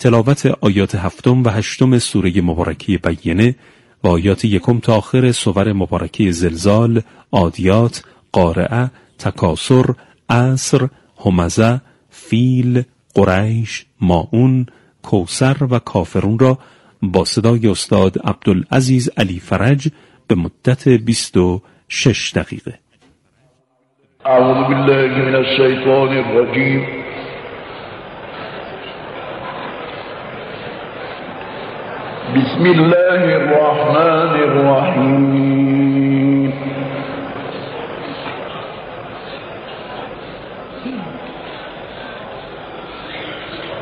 تلاوت آیات هفتم و هشتم سوره مبارکی بینه و آیات یکم تا آخر سور مبارکی زلزال، آدیات، قارعه، تکاسر، عصر، همزه، فیل، قریش، ماون، کوسر و کافرون را با صدای استاد عبدالعزیز علی فرج به مدت 26 دقیقه. اعوذ بالله من الشیطان الرجیم. بسم الله الرحمن الرحیم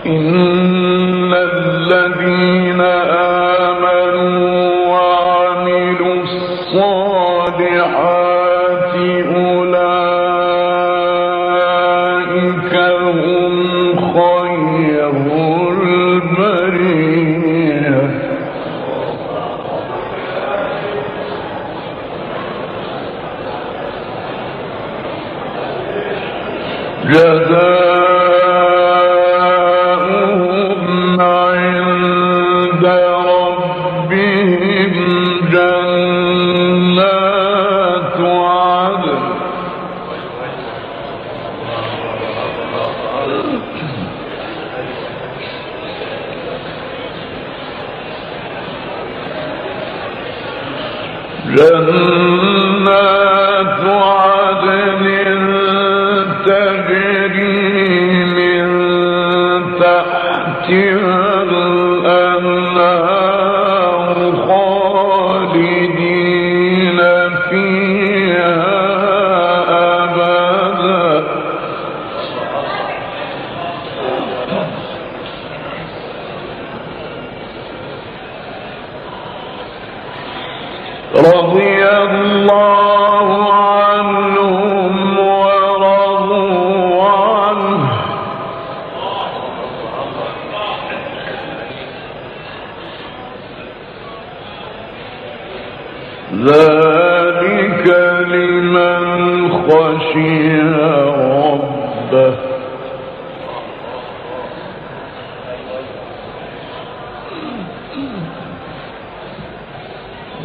إن الذين آمنوا وعملوا الصالحات أولئك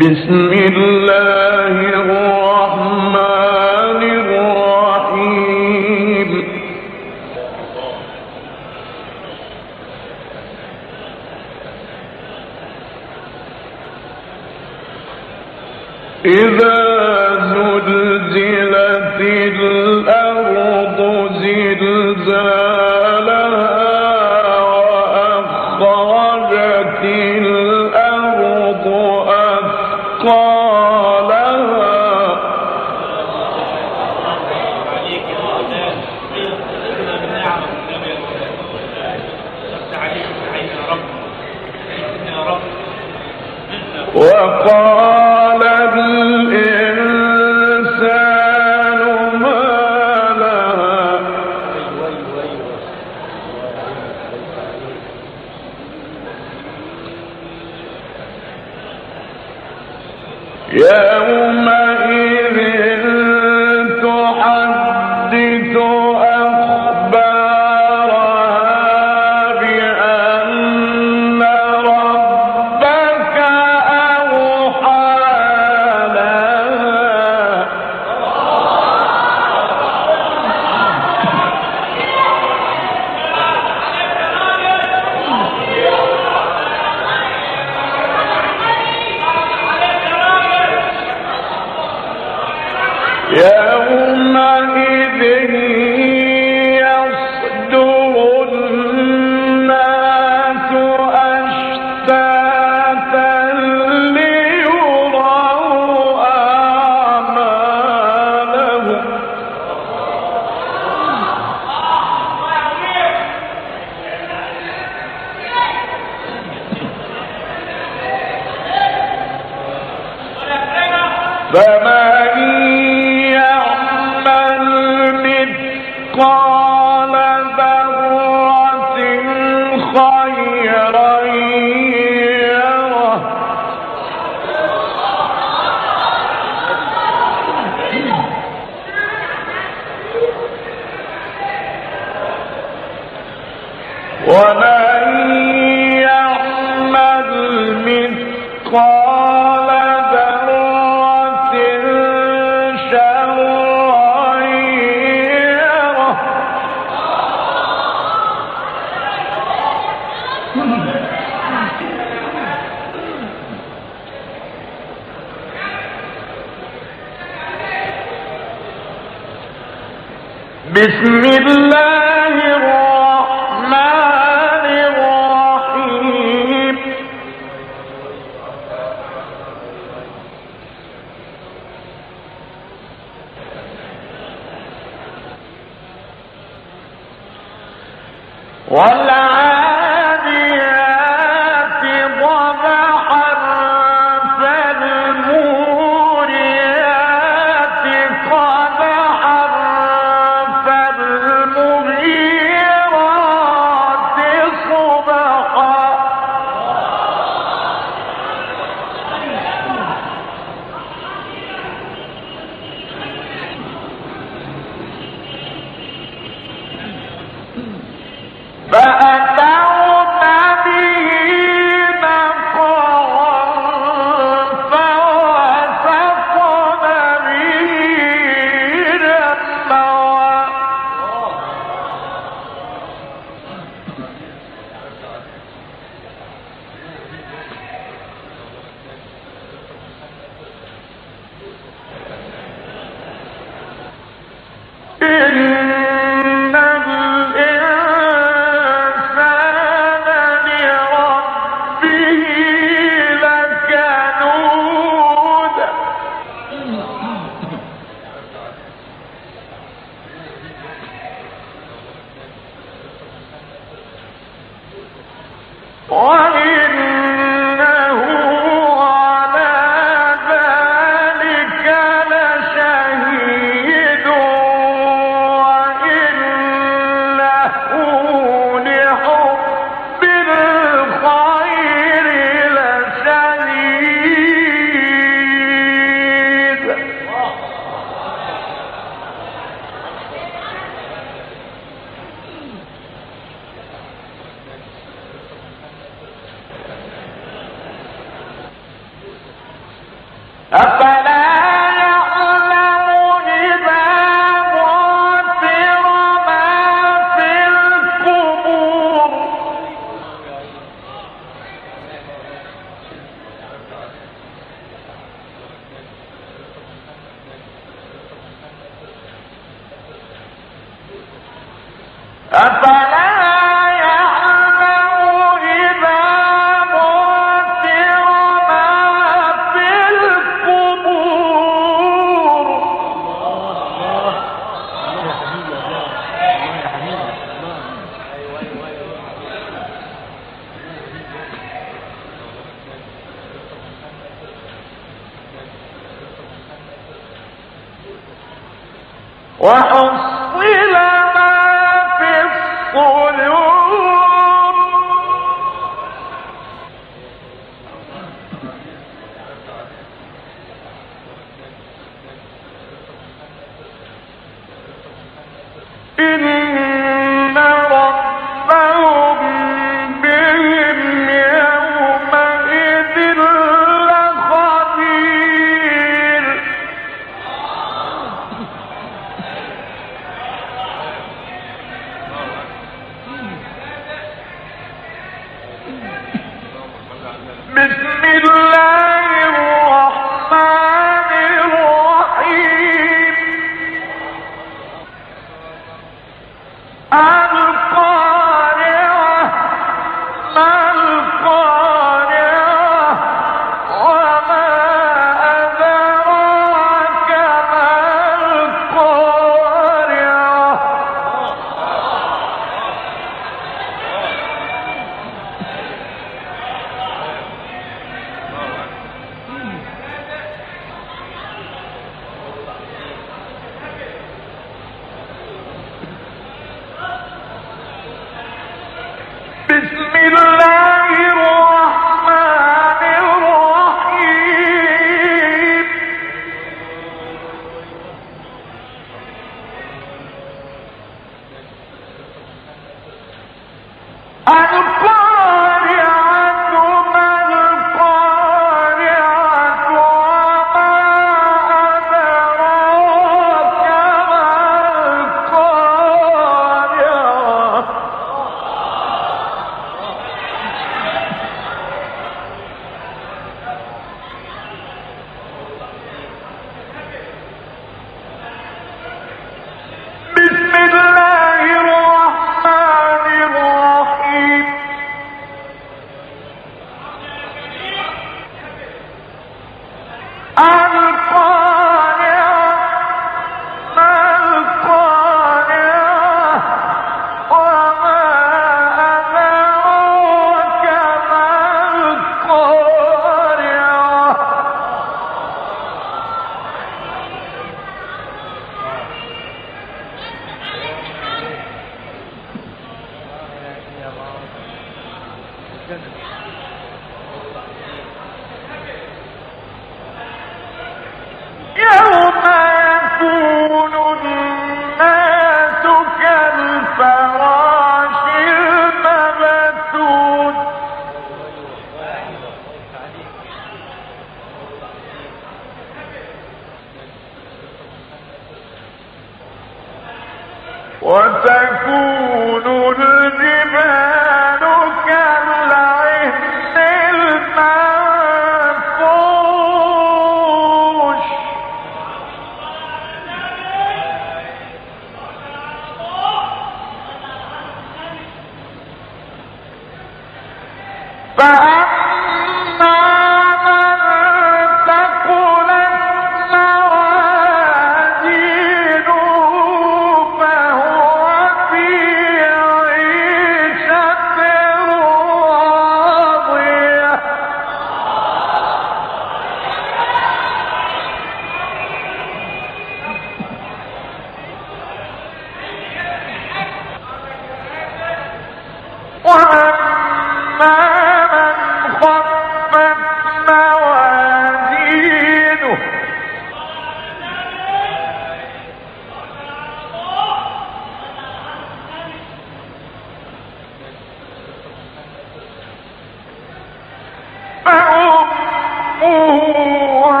بسم الله الرحمن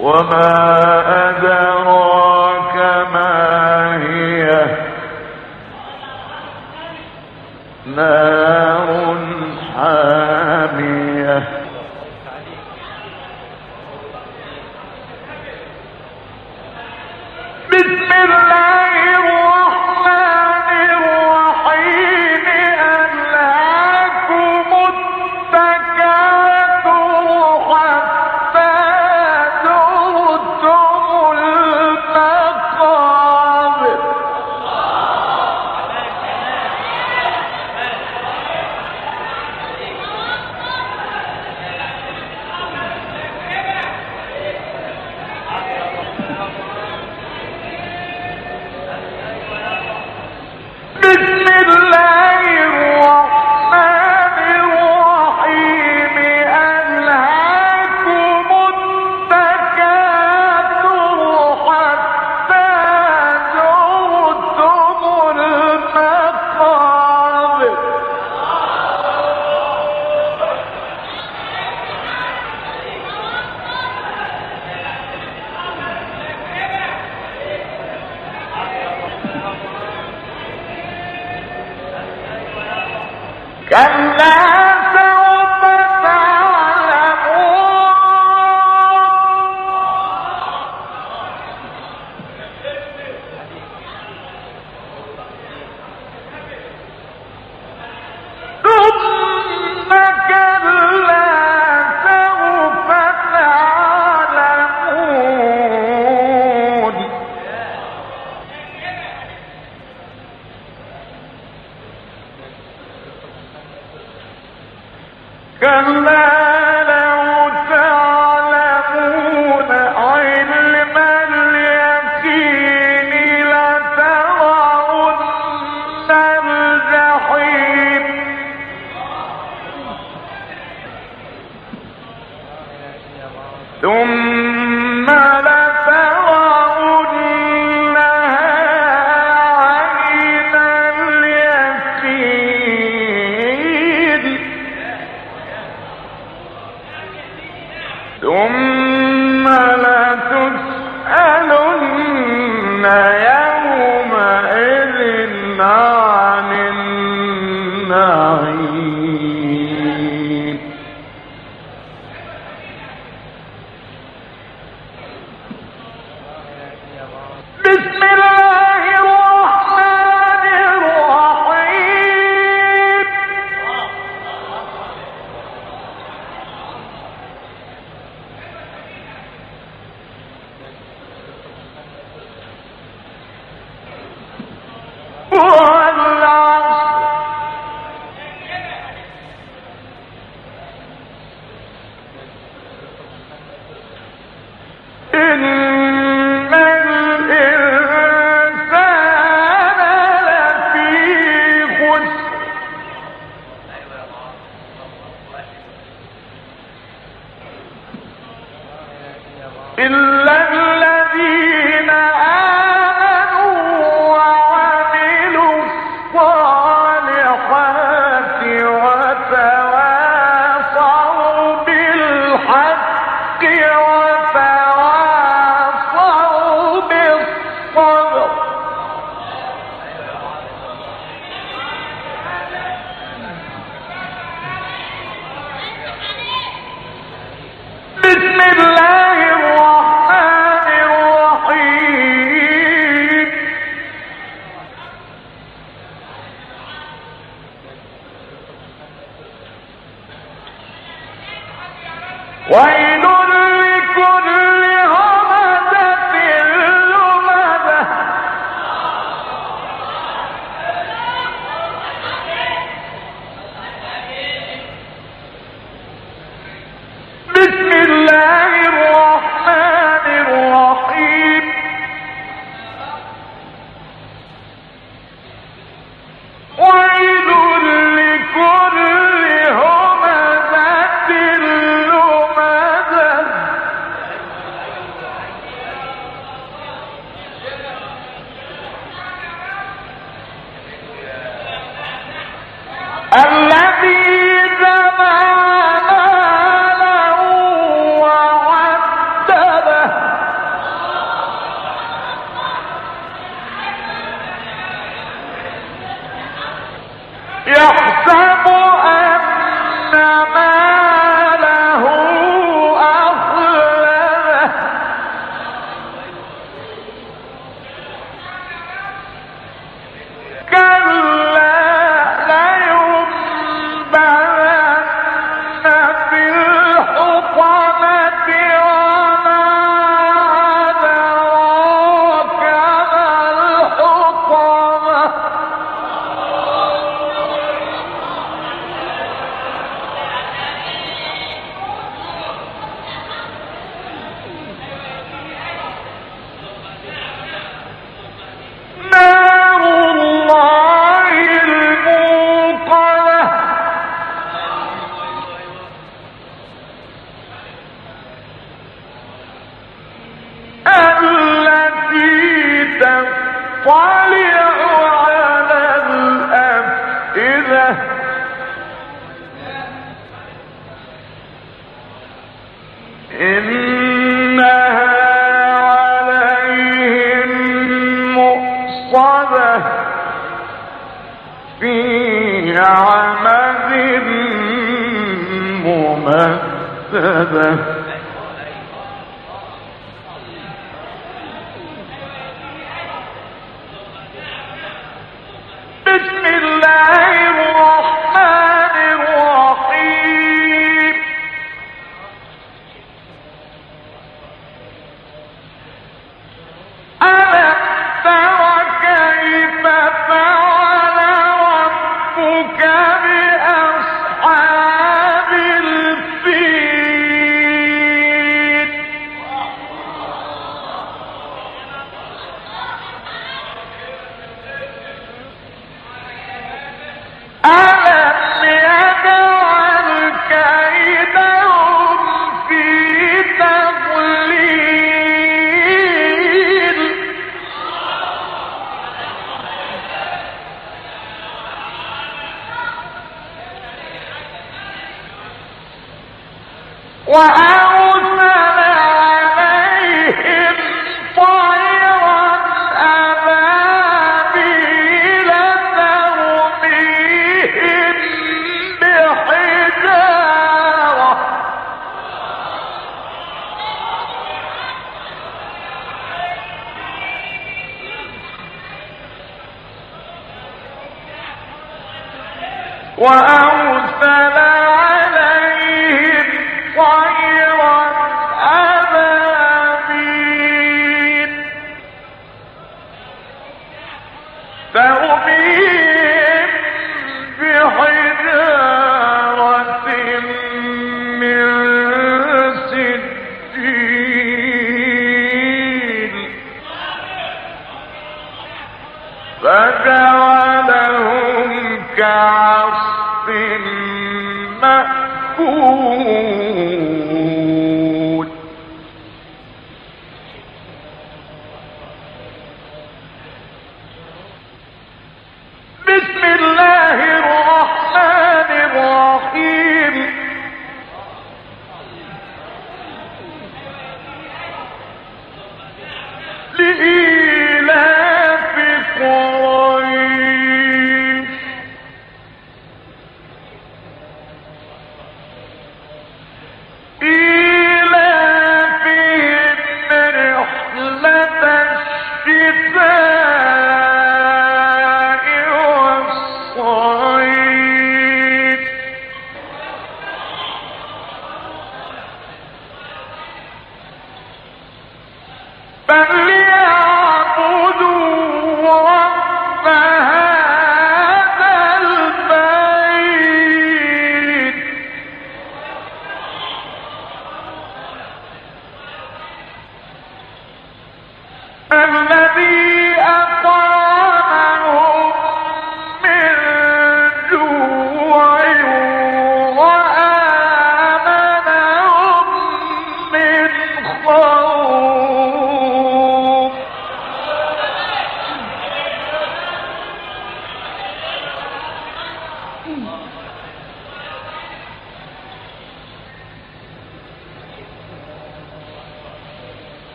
وما أدراك ويل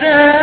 say